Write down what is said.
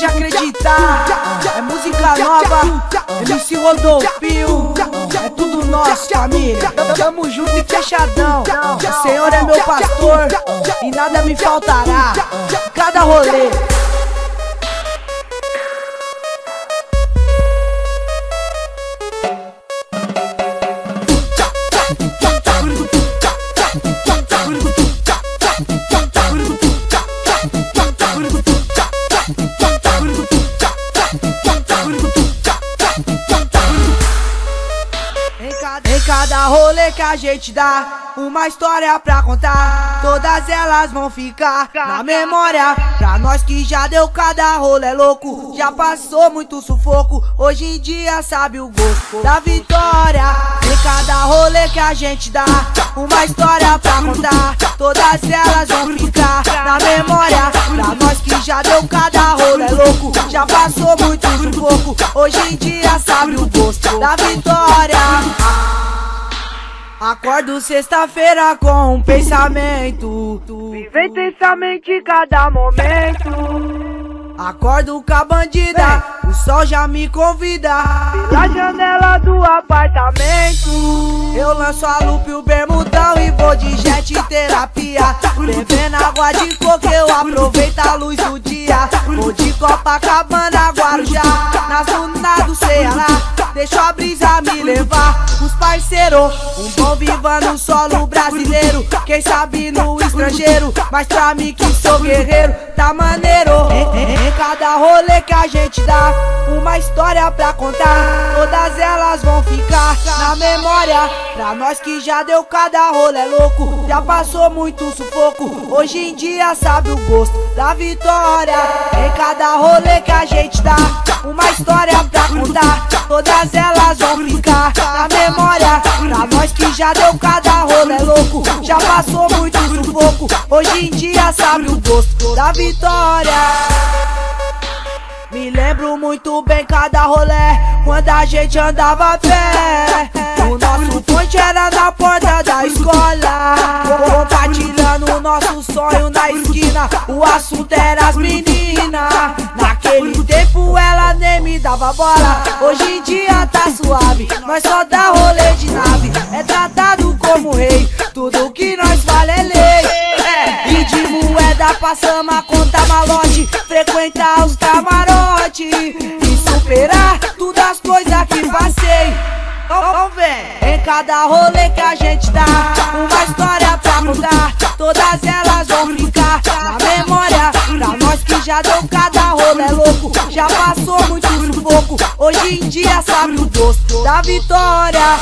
pode acreditar. É música nova, MC Rodolfio. É tudo nosso, família. Tamo junto e fechadão. O Senhor é meu pastor e nada me faltará. Cada rolê. Cada rolê que a gente dá, uma história pra contar. Todas elas vão ficar na memória. Pra nós que já deu cada rolê louco, já passou muito sufoco. Hoje em dia sabe o gosto da vitória. Em cada rolê que a gente dá, uma história pra contar. Todas elas vão ficar na memória. Pra nós que já deu cada rolê louco, já passou muito sufoco. Hoje em dia sabe o gosto da vitória. Acordo sexta-feira com um pensamento. Viver intensamente cada momento. Acordo com a bandida, o sol já me convida. Pela janela do apartamento. Eu lanço a lupa e o bermudão e vou de jet terapia. Bebendo água de coco, eu aproveito a luz do dia. Vou de Copacabana, Guarujá, nas dunas do Ceará. Deixa a brisa me levar, os parceiros. Um bom viva no solo brasileiro, quem sabe no estrangeiro. Mas pra mim que sou guerreiro, tá maneiro. Em, cada rolê que a gente dá, uma história pra contar. Todas elas vão ficar na memória. Pra nós que já deu cada rolê louco, já passou muito sufoco. Hoje em dia sabe o gosto da vitória. Em cada rolê que a gente dá, uma história pra contar. Todas elas vão ficar na memória. Pra nós que já deu cada rolê louco, já passou muito sufoco. Hoje em dia sabe o gosto da vitória. Lembro muito bem cada rolê Quando a gente andava a pé. O nosso ponte era na porta da escola. Compartilhando nosso sonho na esquina. O assunto era as meninas. Naquele tempo ela nem me dava bola. Hoje em dia tá suave Nós só dá rolê passamos a conta malote Frequentar os camarote E superar todas as coisas que passei. Vamos ver. Em cada rolê que a gente dá Uma história pra mudar Todas elas vão ficar na memória. Pra nós que já deu cada rolê louco Já passou muito sufoco. Hoje em dia sabe o gosto da vitória